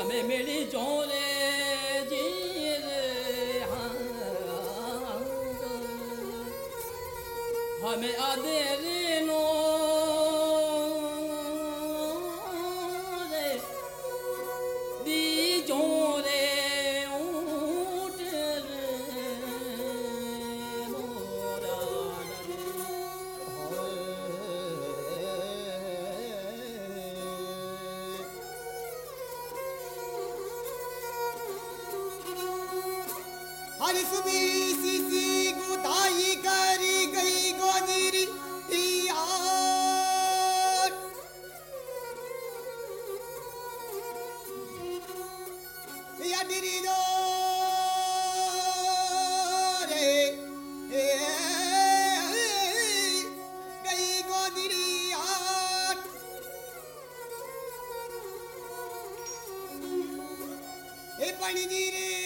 हमें मेरी जोरे जीरे हाँ। हमें आधे பணிதீரே.